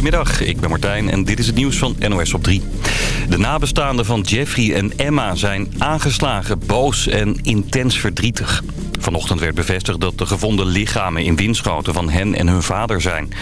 Goedemiddag, ik ben Martijn en dit is het nieuws van NOS op 3. De nabestaanden van Jeffrey en Emma zijn aangeslagen, boos en intens verdrietig. Vanochtend werd bevestigd dat de gevonden lichamen in Winschoten van hen en hun vader zijn.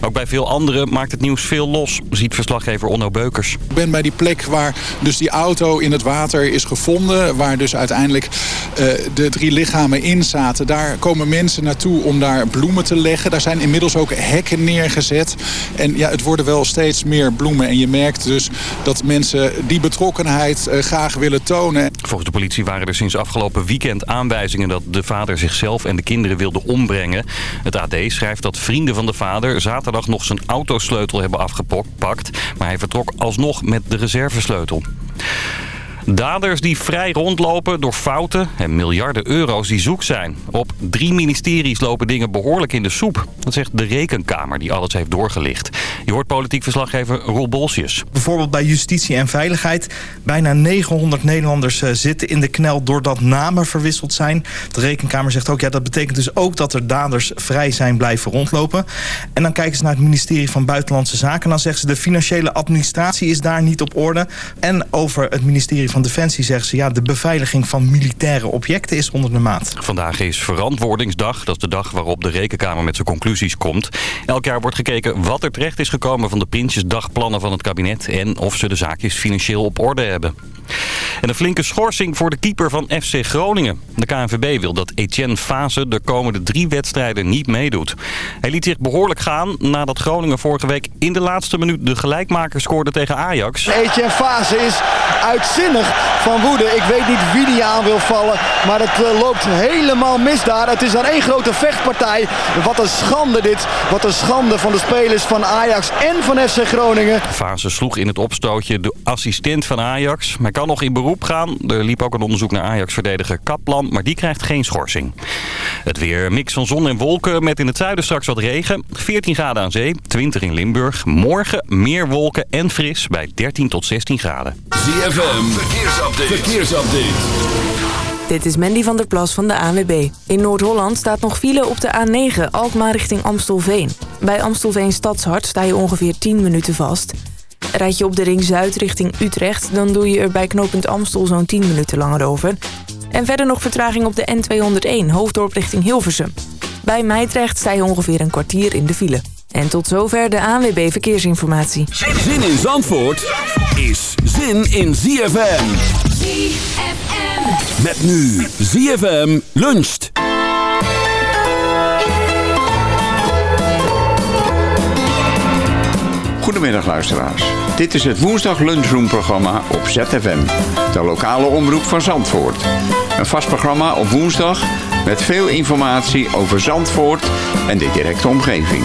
Ook bij veel anderen maakt het nieuws veel los, ziet verslaggever Onno Beukers. Ik ben bij die plek waar dus die auto in het water is gevonden... waar dus uiteindelijk uh, de drie lichamen in zaten. Daar komen mensen naartoe om daar bloemen te leggen. Daar zijn inmiddels ook hekken neergezet. En ja, het worden wel steeds meer bloemen. En je merkt dus dat mensen die betrokkenheid uh, graag willen tonen. Volgens de politie waren er sinds afgelopen weekend aanwijzingen... dat de vader zichzelf en de kinderen wilde ombrengen. Het AD schrijft dat vrienden van de vader nog zijn autosleutel hebben afgepakt. Maar hij vertrok alsnog met de reservesleutel. Daders die vrij rondlopen door fouten en miljarden euro's die zoek zijn. Op drie ministeries lopen dingen behoorlijk in de soep. Dat zegt de Rekenkamer die alles heeft doorgelicht. Je hoort politiek verslaggever Roel Bolsjes. Bijvoorbeeld bij justitie en veiligheid. Bijna 900 Nederlanders uh, zitten in de knel doordat namen verwisseld zijn. De Rekenkamer zegt ook, ja, dat betekent dus ook dat er daders vrij zijn blijven rondlopen. En dan kijken ze naar het ministerie van Buitenlandse Zaken. Dan zeggen ze, de financiële administratie is daar niet op orde. En over het ministerie van Defensie zeggen ze... ja, de beveiliging van militaire objecten is onder de maat. Vandaag is Verantwoordingsdag. Dat is de dag waarop de Rekenkamer met zijn conclusies komt. Elk jaar wordt gekeken wat er terecht is gekomen... van de Prinsjesdagplannen van het kabinet... en of ze de zaakjes financieel op orde hebben. En een flinke schorsing voor de keeper van FC Groningen. De KNVB wil dat Etienne Fase de komende drie wedstrijden niet meedoet. Hij liet zich behoorlijk gaan nadat Groningen vorige week in de laatste minuut de gelijkmaker scoorde tegen Ajax. Etienne Fase is uitzinnig van woede. Ik weet niet wie die aan wil vallen, maar het uh, loopt helemaal mis daar. Het is dan één grote vechtpartij. Wat een schande dit. Wat een schande van de spelers van Ajax en van FC Groningen. Fase sloeg in het opstootje de assistent van Ajax. Hij kan nog in beroep gaan. Er liep ook een onderzoek naar Ajax-verdediger Kaplan, maar die krijgt geen schorsing. Het weer, mix van zon en wolken met in het zuiden straks wat regen. 14 graden aan zee, 20 in Limburg. Morgen meer wolken en fris bij 13 tot 16 graden. ZFM, verkeersupdate. Dit is Mandy van der Plas van de ANWB. In Noord-Holland staat nog file op de A9 Alkmaar richting Amstelveen. Bij Amstelveen Stadshart sta je ongeveer 10 minuten vast. Rijd je op de Ring Zuid richting Utrecht... dan doe je er bij knooppunt Amstel zo'n 10 minuten langer over. En verder nog vertraging op de N201 Hoofddorp richting Hilversum. Bij Meidrecht sta je ongeveer een kwartier in de file. En tot zover de ANWB Verkeersinformatie. Zin in Zandvoort is zin in ZFM. ZFM. Met nu ZFM luncht. Goedemiddag luisteraars. Dit is het woensdag lunchroom-programma op ZFM. De lokale omroep van Zandvoort. Een vast programma op woensdag met veel informatie over Zandvoort en de directe omgeving.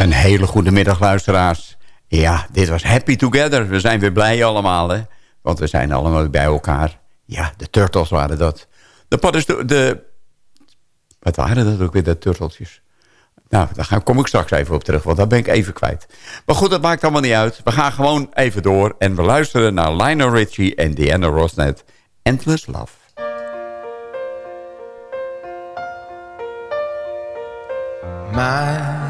Een hele goede middag, luisteraars. Ja, dit was Happy Together. We zijn weer blij allemaal, hè. Want we zijn allemaal bij elkaar. Ja, de Turtles waren dat. De paddenstoel... De, wat waren dat ook weer, de turteltjes? Nou, daar kom ik straks even op terug, want daar ben ik even kwijt. Maar goed, dat maakt allemaal niet uit. We gaan gewoon even door en we luisteren naar Lionel Richie en Diana Rosnet. Endless Love. My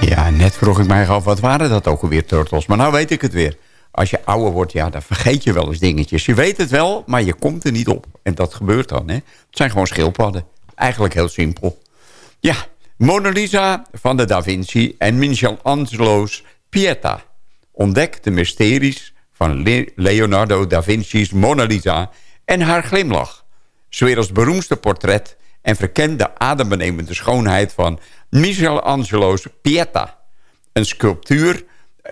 Ja, net vroeg ik mij af, wat waren dat ook alweer, turtles? Maar nou weet ik het weer. Als je ouder wordt, ja, dan vergeet je wel eens dingetjes. Je weet het wel, maar je komt er niet op. En dat gebeurt dan, hè. Het zijn gewoon schildpadden. Eigenlijk heel simpel. Ja, Mona Lisa van de Da Vinci en Michelangelo's Pieta. Ontdek de mysteries van Leonardo da Vinci's Mona Lisa en haar glimlach. Werelds beroemdste portret en verkent de adembenemende schoonheid van Michelangelo's Pieta. Een sculptuur,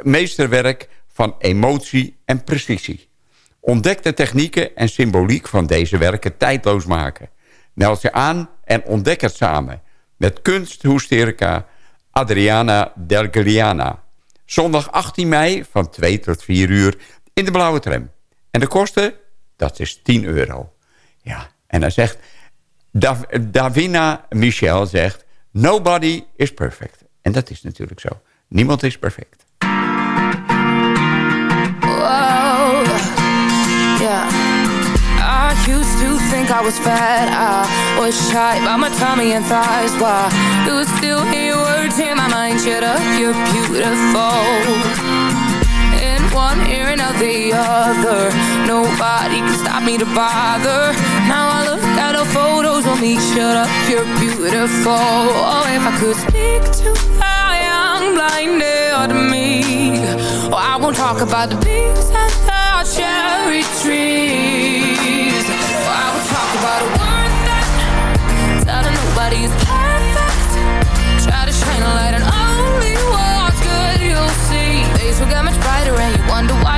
meesterwerk van emotie en precisie. Ontdek de technieken en symboliek van deze werken tijdloos maken. Meld je aan en ontdek het samen. Met kunsthoesterica Adriana Delgriana. Zondag 18 mei van 2 tot 4 uur in de blauwe tram. En de kosten, dat is 10 euro. Ja, en dan zegt... Dav Davina Michel zegt... Nobody is perfect. En dat is natuurlijk zo. Niemand is perfect. Whoa, yeah. I used to think I was fat. I was shy by my tummy and thighs. Why you still hear words in my mind? Shut up, you're beautiful. In one ear and out the other. Nobody can stop me to bother. Now I the photos of me. Shut up, you're beautiful. Oh, if I could speak to the young blinded me. Oh, I won't talk about the bees and the cherry trees. Oh, I will talk about a word that telling nobody is perfect. Try to shine a light on only what's good. You'll see days will get much brighter, and you wonder why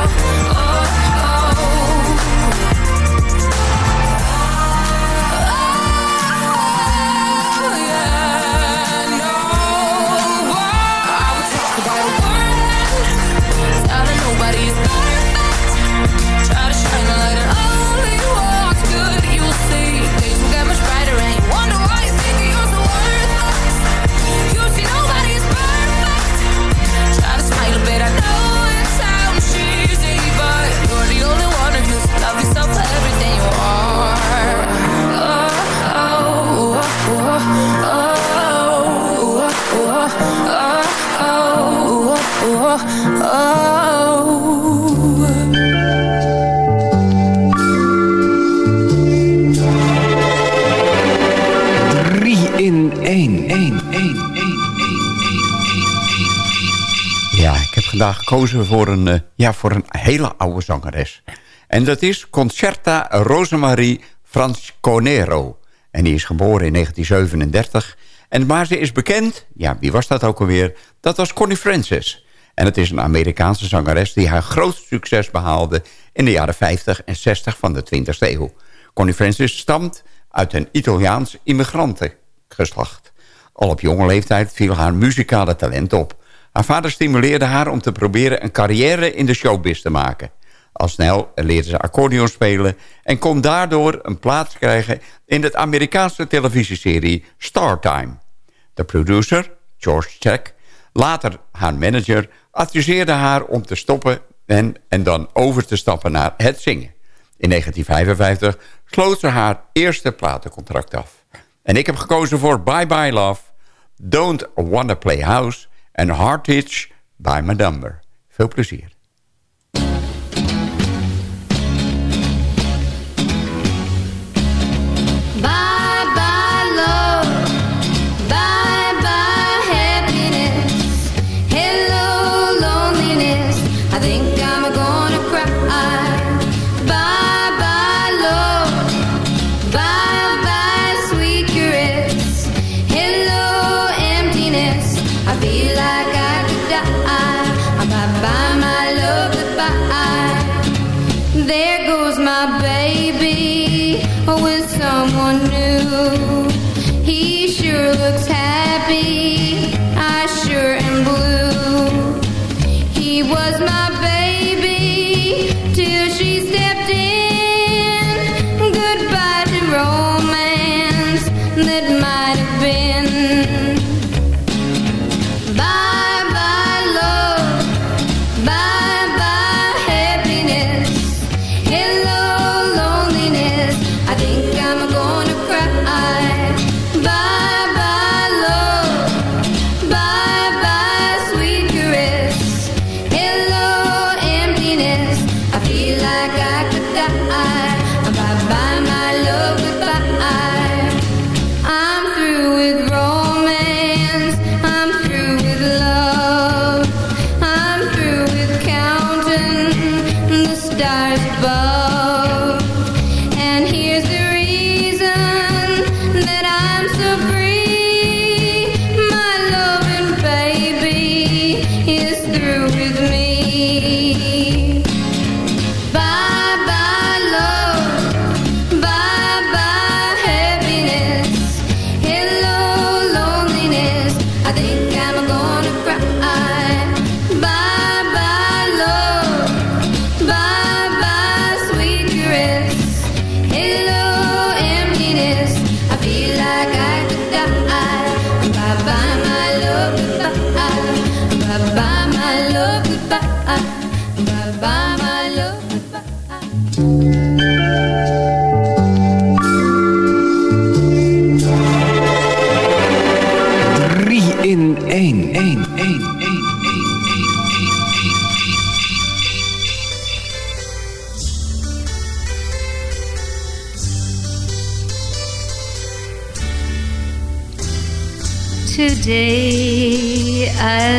vandaag gekozen voor een, eh, ja, voor een hele oude zangeres. En dat is Concerta Rosemarie Franconero. En die is geboren in 1937. En maar ze is bekend, ja, wie was dat ook alweer? Dat was Connie Francis. En het is een Amerikaanse zangeres die haar grootste succes behaalde... in de jaren 50 en 60 van de 20e eeuw. Connie Francis stamt uit een Italiaans immigrantengeslacht. Al op jonge leeftijd viel haar muzikale talent op. Haar vader stimuleerde haar om te proberen een carrière in de showbiz te maken. Al snel leerde ze accordeon spelen en kon daardoor een plaats krijgen in de Amerikaanse televisieserie Startime. De producer, George Check, later haar manager, adviseerde haar om te stoppen en, en dan over te stappen naar het zingen. In 1955 sloot ze haar eerste platencontract af. En ik heb gekozen voor Bye Bye Love, Don't Wanna Play House en Hard Hitch by. Veel plezier. my bed.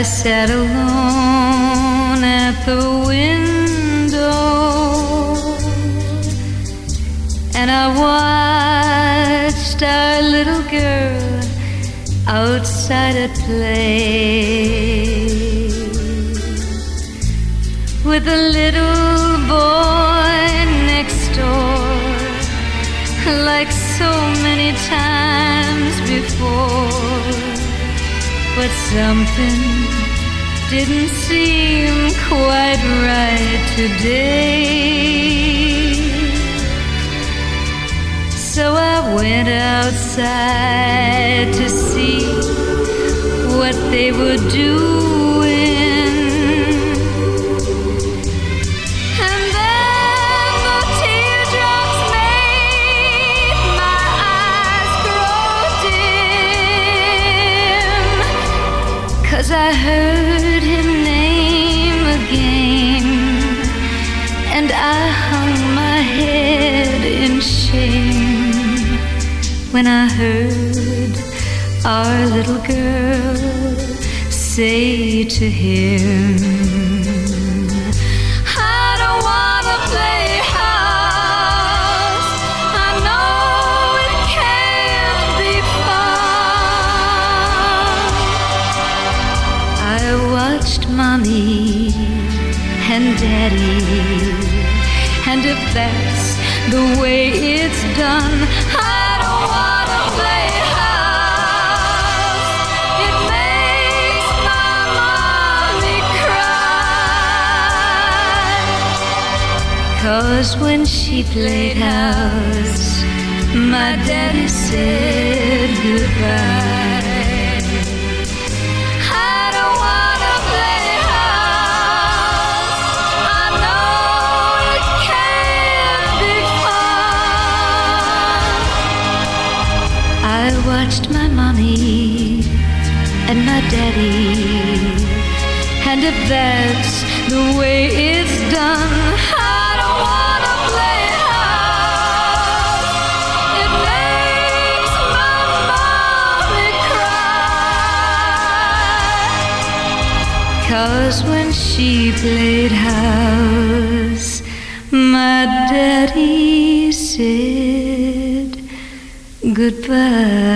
I sat alone at the window and I watched our little girl outside at play with a little boy next door like so many times before. But something didn't seem quite right today. So I went outside to see what they were doing. And then the teardrops made my eyes grow dim. Cause I heard when I heard our little girl say to him, I don't wanna play house. I know it can't be fun. I watched mommy and daddy, and if that's the way it's done, I Cause when she played house, my daddy said goodbye. I don't wanna play house. I know it can be fun. I watched my mommy and my daddy, and if that's the way it she played house. My daddy said goodbye.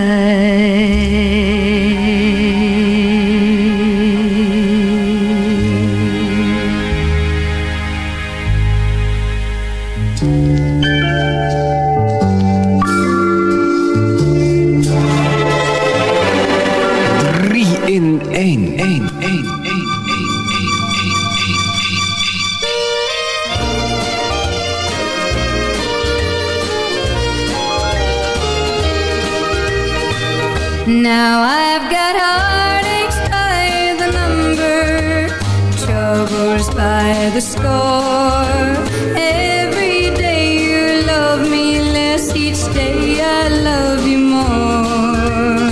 day I love you more.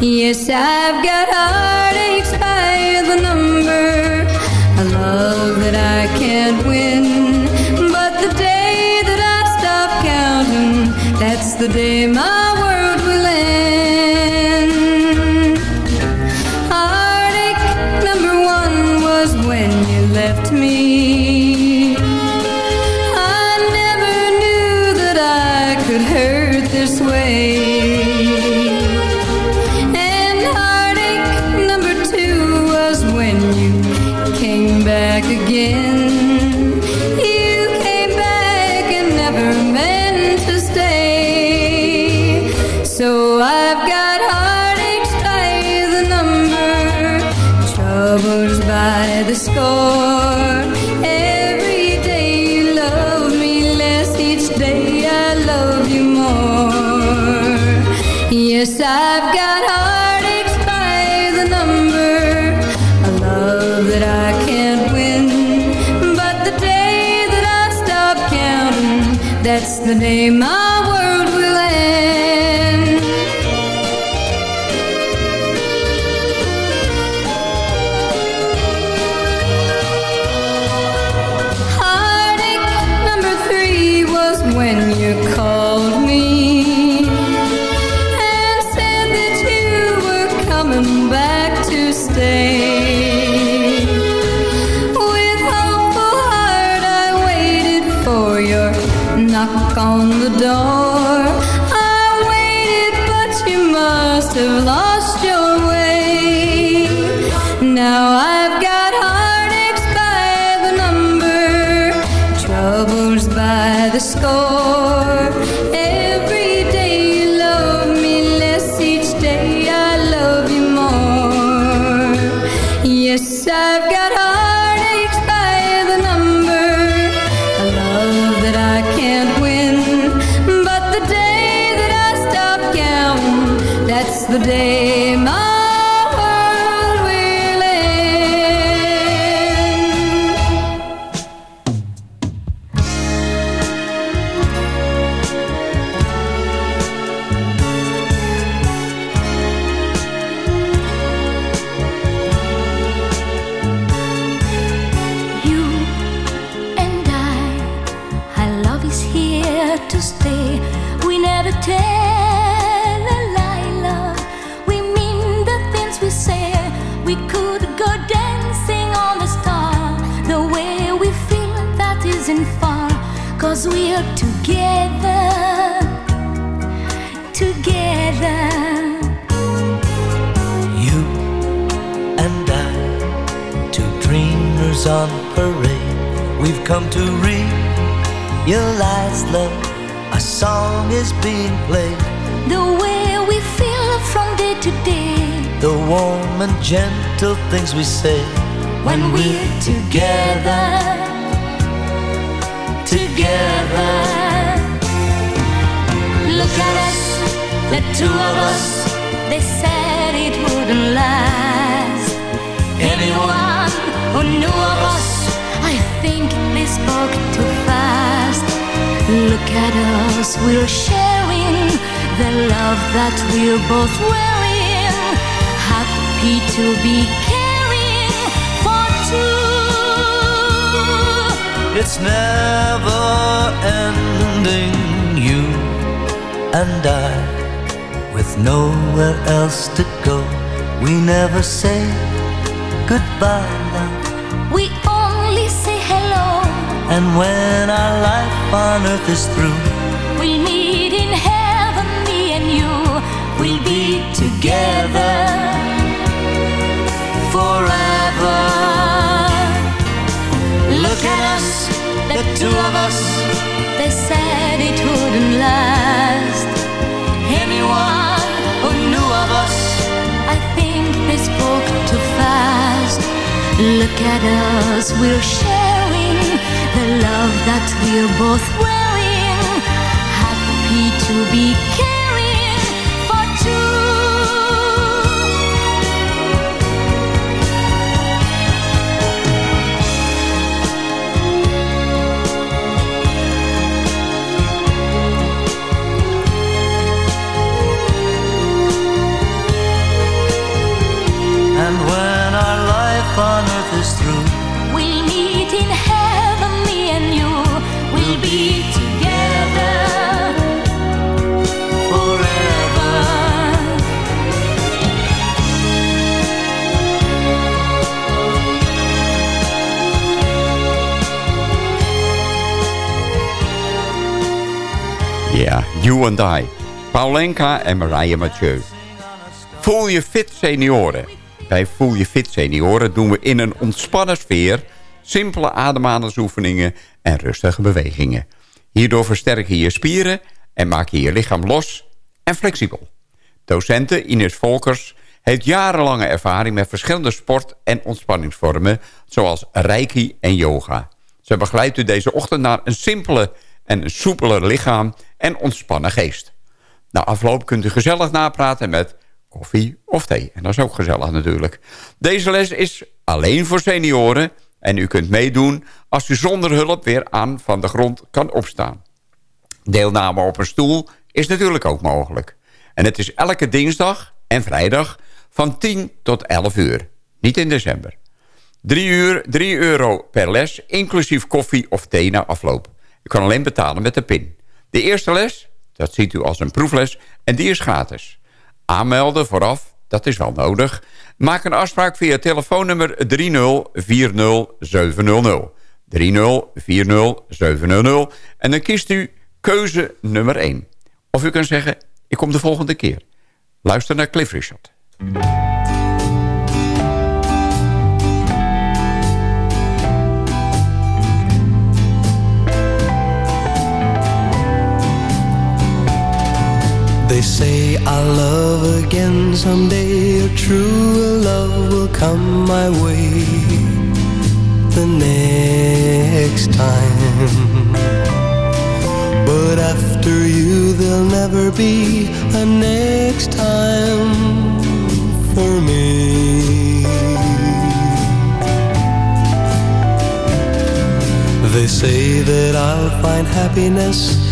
Yes, I've got all. troops on parade. We've come to realize, love, A song is being played. The way we feel from day to day, the warm and gentle things we say when, we're together. Together. Look at us, the two of us. They said it wouldn't last. Anyone knew us. I think they spoke too fast. Look at us, we're sharing the love that we're both wearing. Happy to be caring for two. It's never ending, you and I, with nowhere else to go. We never say goodbye now we only say hello. And when our life on earth is through, We'll meet in heaven, me and you. We'll be together forever. Look at us, the two of us. They said it wouldn't last. Look at us, we're sharing the love that we're both wearing. Happy to be You and I. Paulenka en Mariah Mathieu. Voel je fit senioren. Bij Voel je fit senioren doen we in een ontspannen sfeer... simpele ademhalingsoefeningen en rustige bewegingen. Hierdoor versterk je je spieren en maak je je lichaam los en flexibel. Docente Ines Volkers heeft jarenlange ervaring met verschillende sport- en ontspanningsvormen... zoals reiki en yoga. Ze begeleidt u deze ochtend naar een simpele en soepeler lichaam en ontspannen geest. Na afloop kunt u gezellig napraten met koffie of thee. En dat is ook gezellig natuurlijk. Deze les is alleen voor senioren en u kunt meedoen als u zonder hulp weer aan van de grond kan opstaan. Deelname op een stoel is natuurlijk ook mogelijk. En het is elke dinsdag en vrijdag van 10 tot 11 uur. Niet in december. 3 uur, 3 euro per les, inclusief koffie of thee na afloop. U kan alleen betalen met de PIN. De eerste les, dat ziet u als een proefles, en die is gratis. Aanmelden vooraf, dat is wel nodig. Maak een afspraak via telefoonnummer 3040700. 3040700. En dan kiest u keuze nummer 1. Of u kan zeggen, ik kom de volgende keer. Luister naar Cliff Richard. They say I'll love again someday. A true love will come my way the next time. But after you, there'll never be a next time for me. They say that I'll find happiness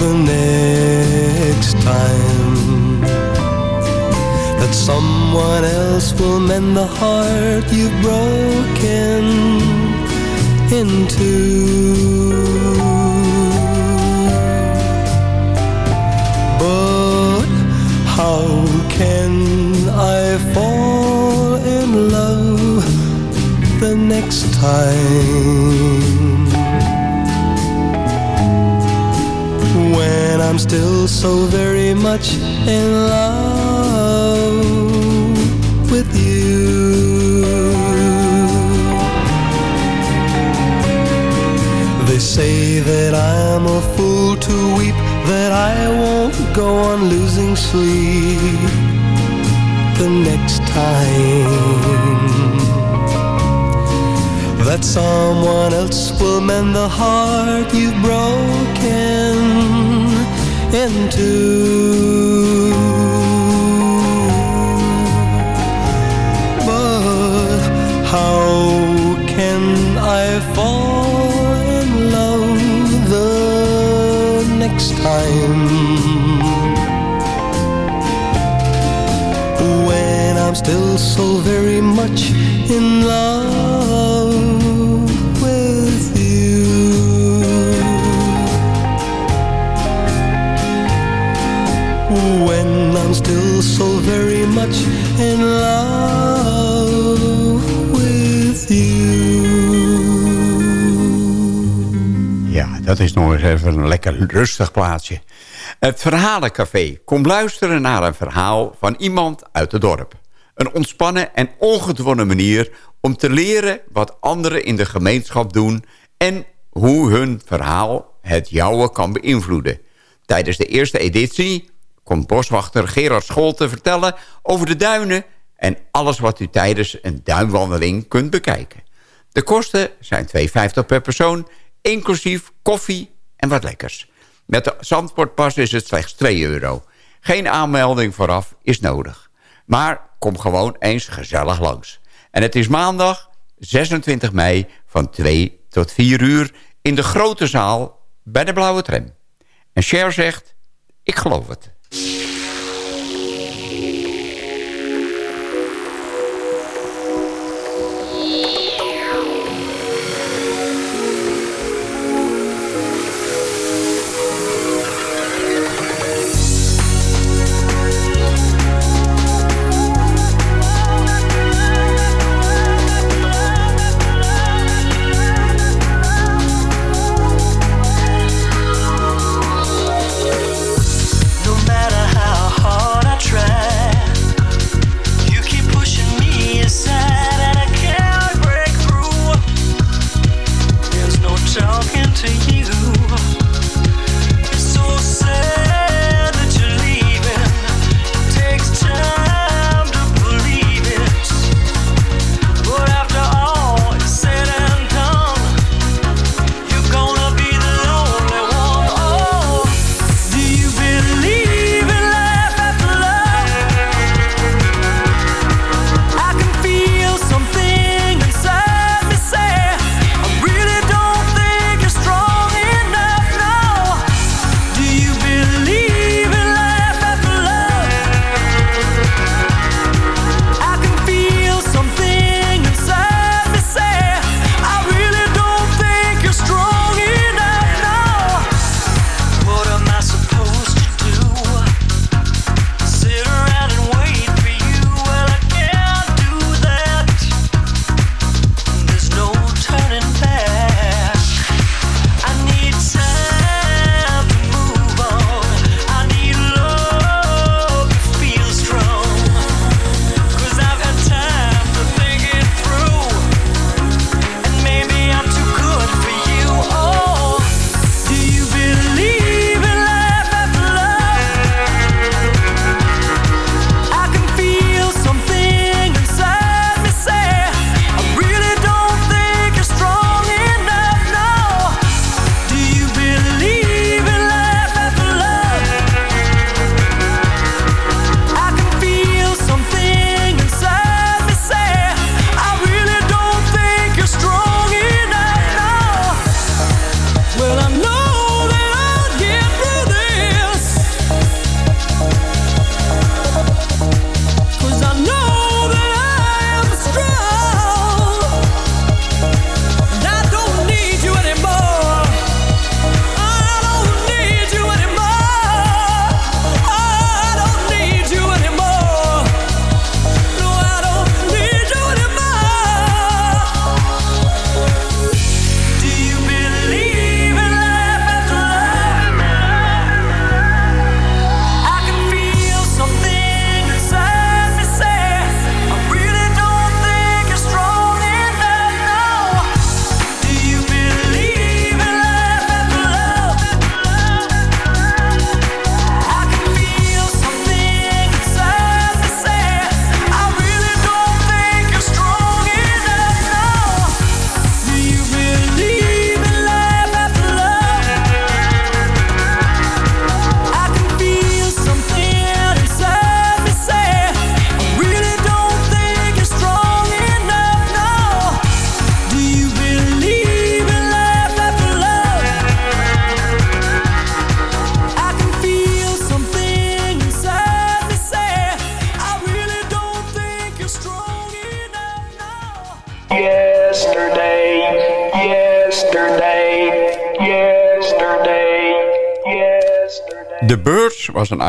the next time that someone else will mend the heart you've broken into. But how can I fall in love the next time? I'm still so very much in love with you. They say that I'm a fool to weep, that I won't go on losing sleep the next time that someone else will mend the heart you've broken into. But how can I fall in love the next time? When I'm still so very much in love dat is nog eens even een lekker rustig plaatsje. Het Verhalencafé. Kom luisteren naar een verhaal van iemand uit het dorp. Een ontspannen en ongedwongen manier om te leren wat anderen in de gemeenschap doen... en hoe hun verhaal het jouwe kan beïnvloeden. Tijdens de eerste editie komt boswachter Gerard School te vertellen over de duinen... en alles wat u tijdens een duinwandeling kunt bekijken. De kosten zijn 2,50 per persoon, inclusief koffie en wat lekkers. Met de Zandvoortpas is het slechts 2 euro. Geen aanmelding vooraf is nodig. Maar kom gewoon eens gezellig langs. En het is maandag 26 mei van 2 tot 4 uur... in de grote zaal bij de Blauwe Tram. En Cher zegt, ik geloof het. Yeah.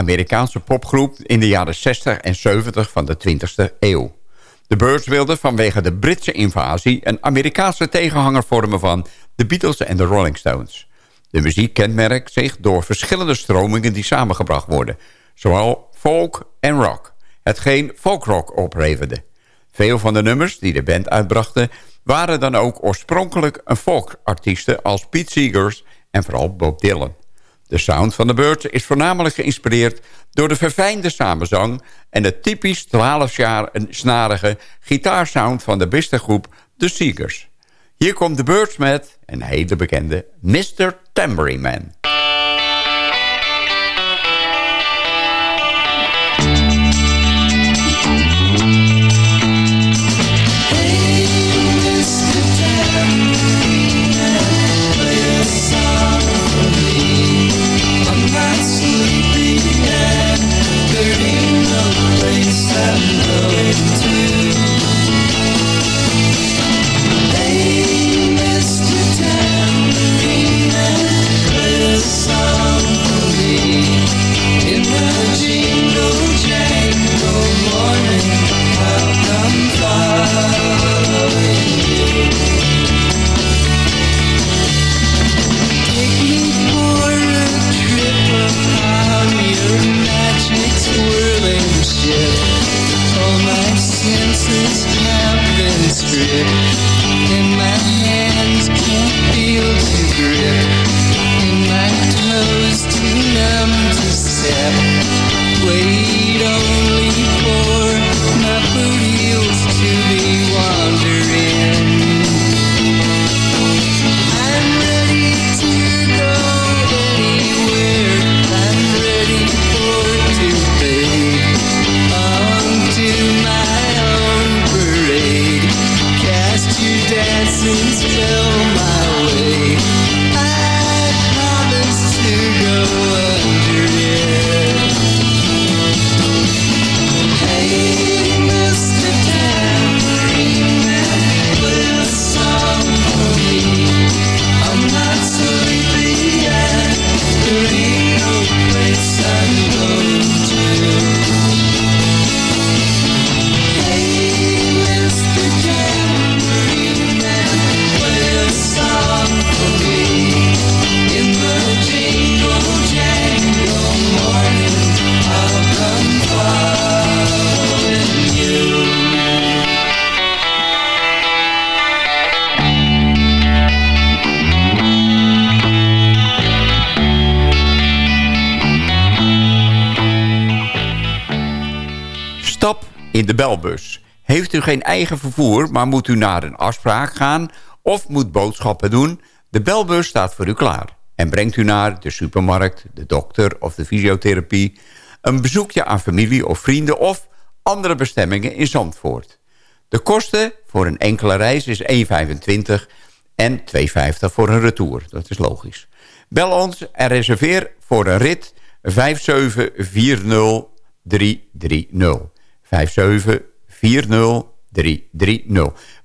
Amerikaanse popgroep in de jaren 60 en 70 van de 20e eeuw. De Birds wilden vanwege de Britse invasie een Amerikaanse tegenhanger vormen van de Beatles en de Rolling Stones. De muziek kenmerkt zich door verschillende stromingen die samengebracht worden, zowel folk en rock, hetgeen folkrock opleverde. Veel van de nummers die de band uitbrachten waren dan ook oorspronkelijk een folkartiesten als Pete Seegers en vooral Bob Dylan. De sound van de Birds is voornamelijk geïnspireerd door de verfijnde samenzang... en de typisch 12-snarige gitaarsound van de beste groep The Seekers. Hier komt de Birds met een hele bekende Mr. Tambourine Man. In de belbus. Heeft u geen eigen vervoer, maar moet u naar een afspraak gaan... of moet boodschappen doen, de belbus staat voor u klaar. En brengt u naar de supermarkt, de dokter of de fysiotherapie... een bezoekje aan familie of vrienden of andere bestemmingen in Zandvoort. De kosten voor een enkele reis is 1,25 en 2,50 voor een retour. Dat is logisch. Bel ons en reserveer voor een rit 5740330. 5740330.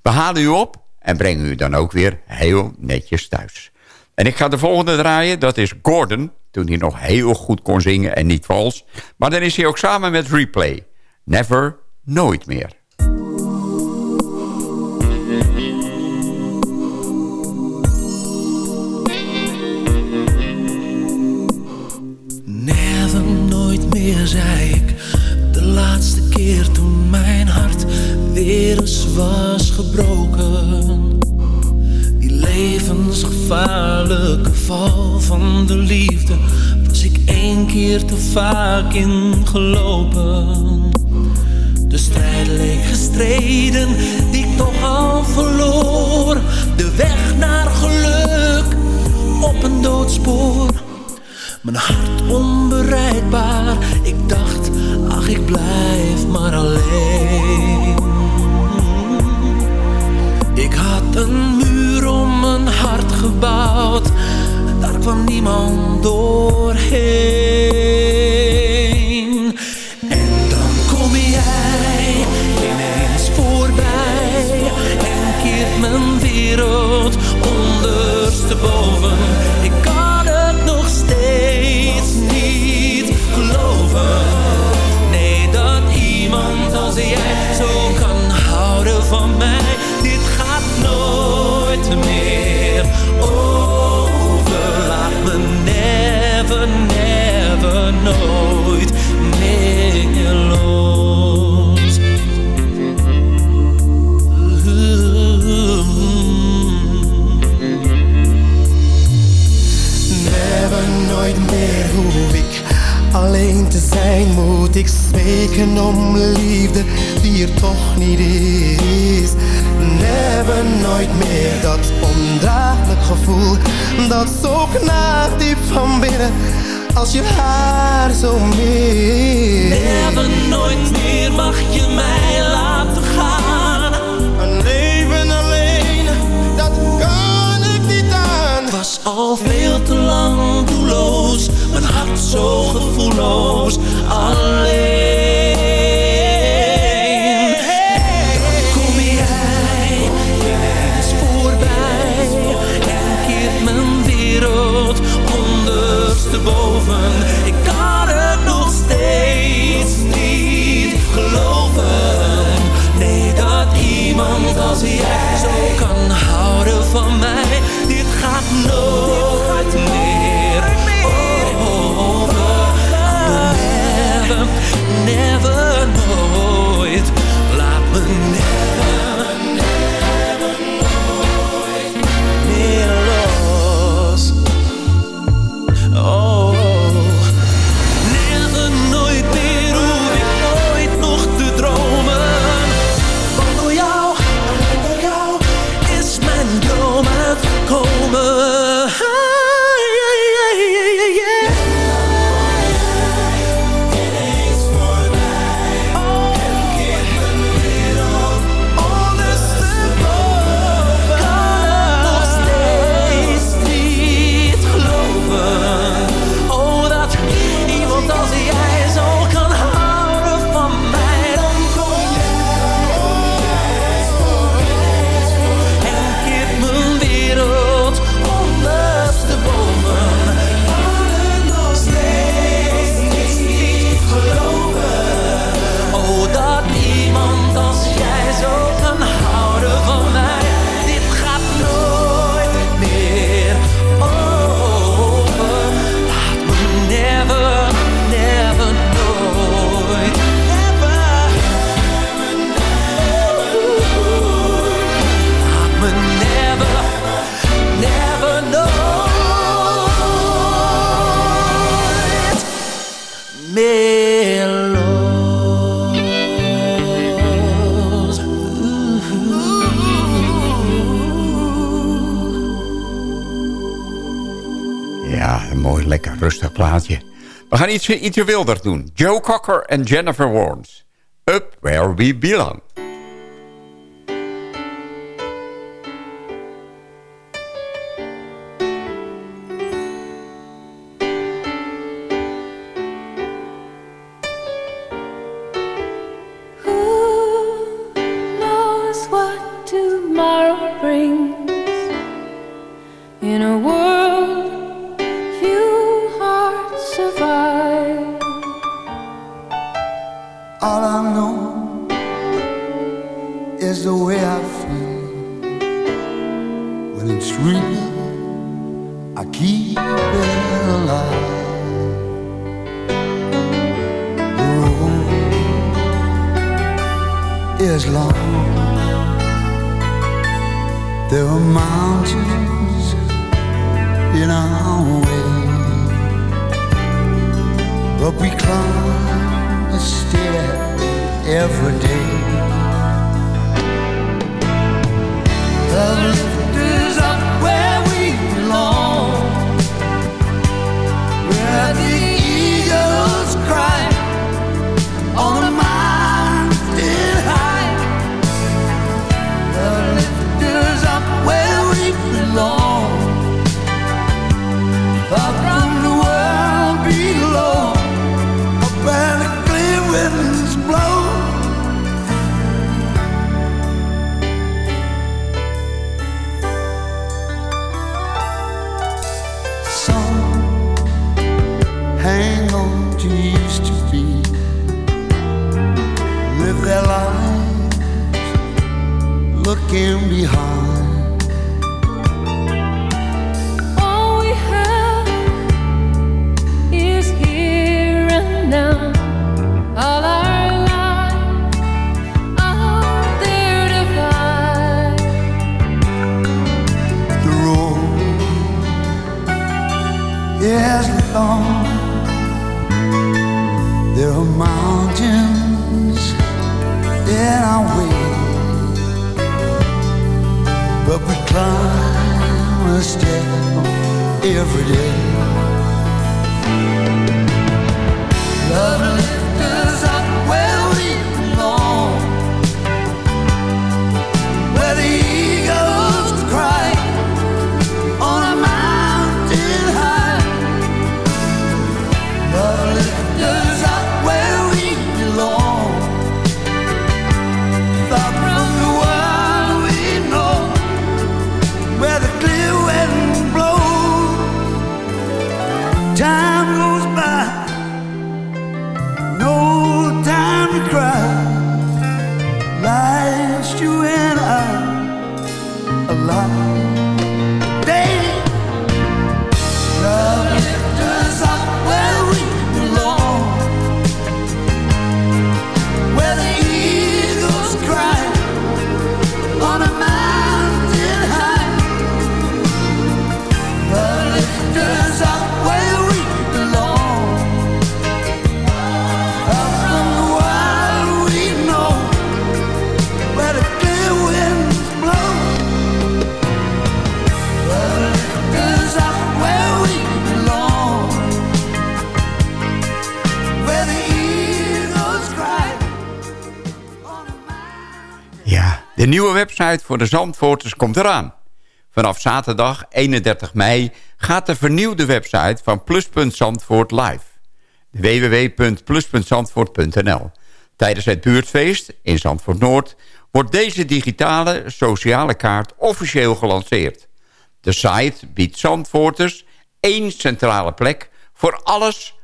We halen u op en brengen u dan ook weer heel netjes thuis. En ik ga de volgende draaien, dat is Gordon... toen hij nog heel goed kon zingen en niet vals. Maar dan is hij ook samen met Replay. Never, nooit meer. Never, nooit meer, laatste toen mijn hart weer eens was gebroken. Die levensgevaarlijke val van de liefde was ik één keer te vaak ingelopen. De strijd leek gestreden die ik nogal verloor. De weg naar geluk op een doodspoor. Mijn hart onbereikbaar, ik dacht Ach, ik blijf maar alleen. Ik had een muur om mijn hart gebouwd, daar kwam niemand doorheen. zijn moet ik smeken om liefde die er toch niet is. Never nooit meer dat ondraaglijk gevoel dat zo knaagt diep van binnen als je haar zo mist. Never nooit meer mag je mij laten gaan. Een leven alleen, dat kan ik niet aan. Was al veel te lang zo gevoelloos alleen. rustig plaatje. We gaan ietsje, ietsje wilder doen. Joe Cocker en Jennifer Warnes. Up Where We Belong. their lives looking behind. De nieuwe website voor de Zandvoorters komt eraan. Vanaf zaterdag 31 mei gaat de vernieuwde website van Pluspunt Zandvoort live. www.plus.zandvoort.nl Tijdens het buurtfeest in Zandvoort Noord wordt deze digitale sociale kaart officieel gelanceerd. De site biedt Zandvoorters één centrale plek voor alles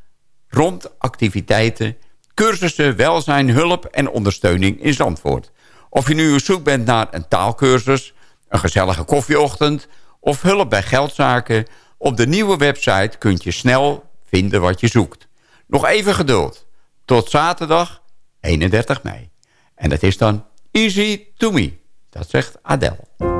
rond activiteiten, cursussen, welzijn, hulp en ondersteuning in Zandvoort. Of je nu op zoek bent naar een taalkursus, een gezellige koffieochtend of hulp bij geldzaken, op de nieuwe website kun je snel vinden wat je zoekt. Nog even geduld. Tot zaterdag 31 mei. En dat is dan easy to me. Dat zegt Adele.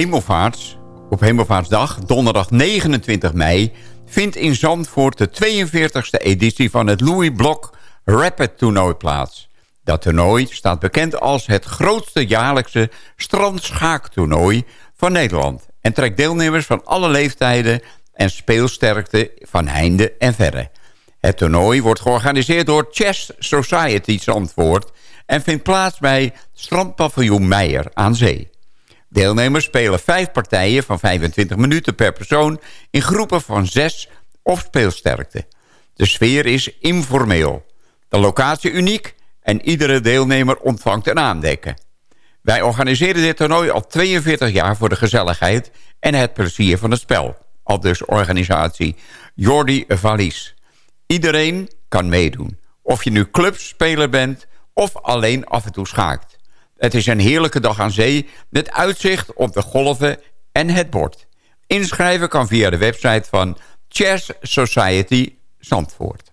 Hemelvaarts, op Hemelvaartsdag, donderdag 29 mei... vindt in Zandvoort de 42e editie van het Louis Blok Rapid Toernooi plaats. Dat toernooi staat bekend als het grootste jaarlijkse strandschaaktoernooi van Nederland... en trekt deelnemers van alle leeftijden en speelsterkte van heinde en verre. Het toernooi wordt georganiseerd door Chess Society Zandvoort... en vindt plaats bij strandpaviljoen Meijer aan zee. Deelnemers spelen vijf partijen van 25 minuten per persoon... in groepen van zes of speelsterkte. De sfeer is informeel. De locatie uniek en iedere deelnemer ontvangt een aandekken. Wij organiseren dit toernooi al 42 jaar voor de gezelligheid... en het plezier van het spel. Al dus organisatie Jordi Valies. Iedereen kan meedoen. Of je nu clubspeler bent of alleen af en toe schaakt. Het is een heerlijke dag aan zee met uitzicht op de golven en het bord. Inschrijven kan via de website van Chess Society Zandvoort.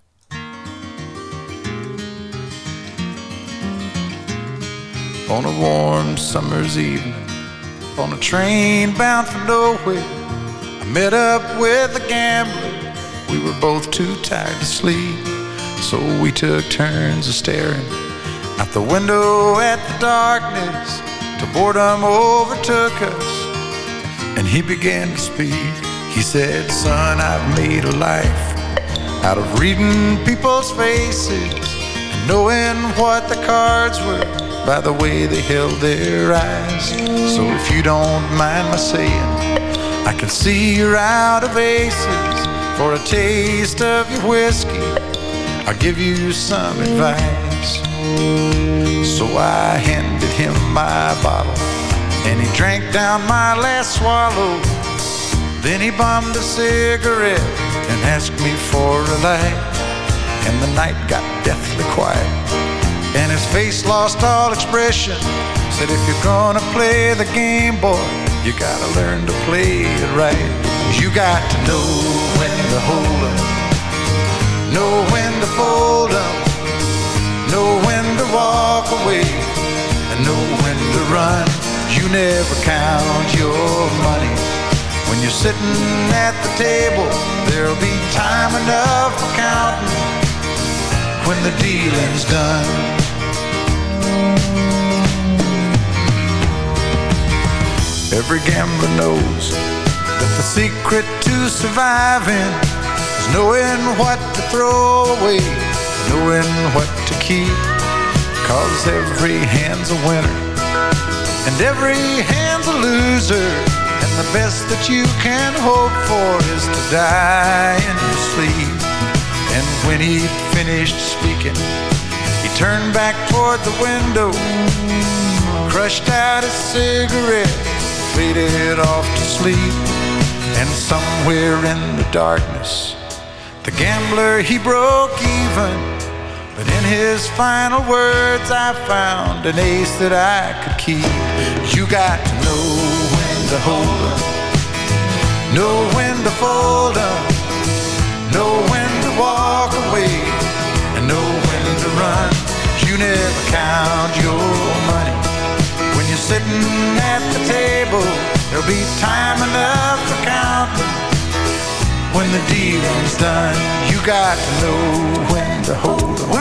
On a warm summer's evening, on a train bound for nowhere, I met up with a gambler. We were both too tired to sleep, so we took turns of staring out the window at the darkness till boredom overtook us. And he began to speak. He said, Son, I've made a life out of reading people's faces and knowing what the cards were by the way they held their eyes. So if you don't mind my saying, I can see you're out of aces. For a taste of your whiskey, I'll give you some advice. So I handed him my bottle, and he drank down my last swallow. Then he bummed a cigarette and asked me for a light. And the night got deathly quiet and his face lost all expression. Said, if you're gonna play the game, boy, you gotta learn to play it right. You got to know when to hold 'em, know when to fold 'em, know when to walk away, and know when to run. You never count your money. When you're sitting at the table, there'll be time enough for counting when the dealing's done. Every gambler knows that the secret to surviving is knowing what to throw away, knowing what to keep. Cause every hand's a winner and every hand's a loser. And the best that you can hope for is to die in your sleep. And when he finished speaking, he turned back toward the window, crushed out a cigarette, faded off to sleep. And somewhere in the darkness, the gambler he broke even. But in his final words, I found an ace that I could keep. You got to know when to hold 'em, know when to fold 'em, know when to walk away, and know when to run. You never count your money when you're sitting at the table. There'll be time enough for counting when the dealing's done. You got to know when to hold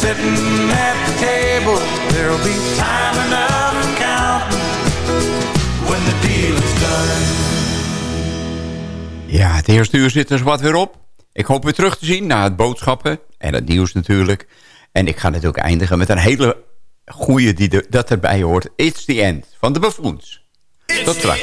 sitting at the table, there'll be time enough for counting. When the dealing's done. Ja, het eerste uur zit er wat weer op. Ik hoop weer terug te zien na het boodschappen en het nieuws natuurlijk. En ik ga natuurlijk eindigen met een hele goede die er, dat erbij hoort. It's the end van de Buffoons. Tot straks.